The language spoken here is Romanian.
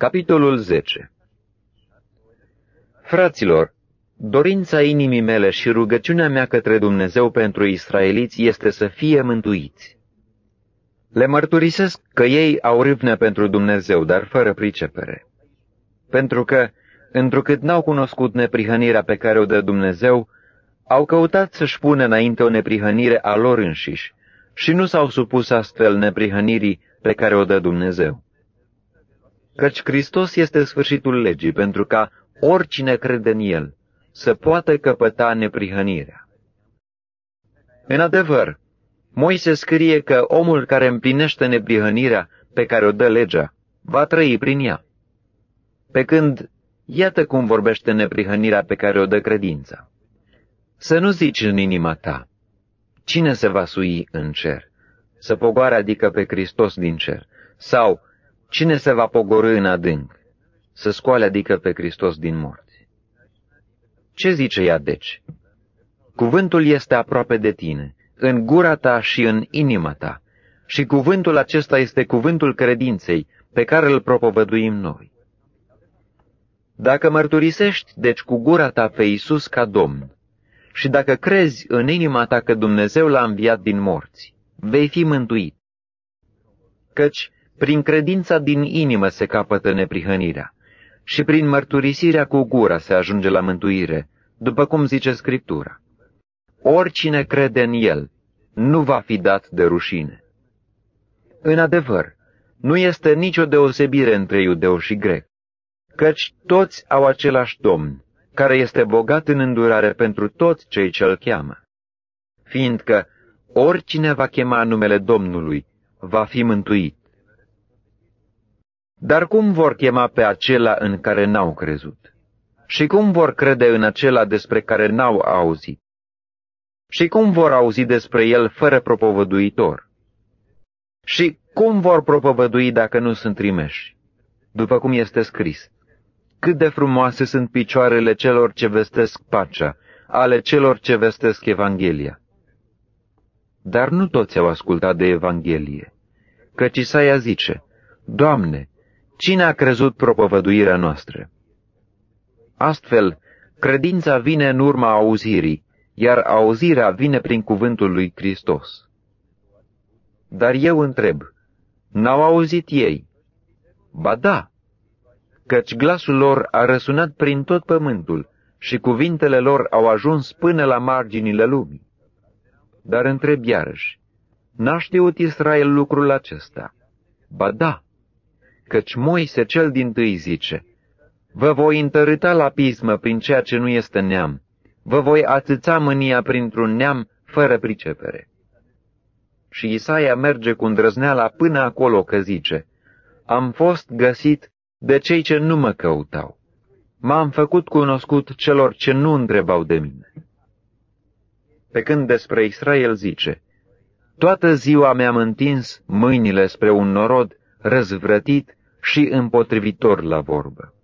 Capitolul 10 Fraților, dorința inimii mele și rugăciunea mea către Dumnezeu pentru israeliți este să fie mântuiți. Le mărturisesc că ei au râvnă pentru Dumnezeu, dar fără pricepere. Pentru că, întrucât n-au cunoscut neprihănirea pe care o dă Dumnezeu, au căutat să-și pună înainte o neprihănire a lor înșiși și nu s-au supus astfel neprihănirii pe care o dă Dumnezeu. Căci Hristos este sfârșitul legii, pentru ca oricine crede în El să poată căpăta neprihănirea. În adevăr, Moise scrie că omul care împlinește neprihănirea pe care o dă legea va trăi prin ea. Pe când, iată cum vorbește neprihănirea pe care o dă credința. Să nu zici în inima ta, cine se va sui în cer? Să pogoare adică pe Hristos din cer. Sau, cine se va pogorâ în adânc? Să scoale adică pe Hristos din morți. Ce zice ea deci? Cuvântul este aproape de tine, în gura ta și în inima ta, și cuvântul acesta este cuvântul credinței pe care îl propovăduim noi. Dacă mărturisești, deci, cu gura ta pe Iisus ca Domn, și dacă crezi în inima ta că Dumnezeu l-a înviat din morți, vei fi mântuit. Căci prin credința din inimă se capătă neprihănirea și prin mărturisirea cu gura se ajunge la mântuire, după cum zice Scriptura. Oricine crede în El nu va fi dat de rușine. În adevăr, nu este nicio deosebire între iudeu și grec, căci toți au același Domn, care este bogat în îndurare pentru toți cei ce îl cheamă. Fiindcă oricine va chema numele Domnului va fi mântuit. Dar cum vor chema pe acela în care n-au crezut? Și cum vor crede în acela despre care n-au auzit? Și cum vor auzi despre el fără propovăduitor? Și cum vor propovădui dacă nu sunt trimeși? După cum este scris, cât de frumoase sunt picioarele celor ce vestesc pacea, ale celor ce vestesc Evanghelia. Dar nu toți au ascultat de Evanghelie, căci Isaia zice, Doamne, cine a crezut propovăduirea noastră? Astfel, credința vine în urma auzirii, iar auzirea vine prin cuvântul lui Hristos. Dar eu întreb, n-au auzit ei? Ba da, căci glasul lor a răsunat prin tot pământul și cuvintele lor au ajuns până la marginile lumii. Dar întreb iarăși, n-a știut Israel lucrul acesta? Ba da, căci Moise cel din tâi zice, Vă voi întărâta la pismă prin ceea ce nu este neam, vă voi atâța mânia printr-un neam fără pricepere. Și Isaia merge cu îndrăzneala până acolo că zice, Am fost găsit de cei ce nu mă căutau. M-am făcut cunoscut celor ce nu întrebau de mine. Pe când despre Israel zice, Toată ziua mi-am întins mâinile spre un norod răzvrătit și împotrivitor la vorbă.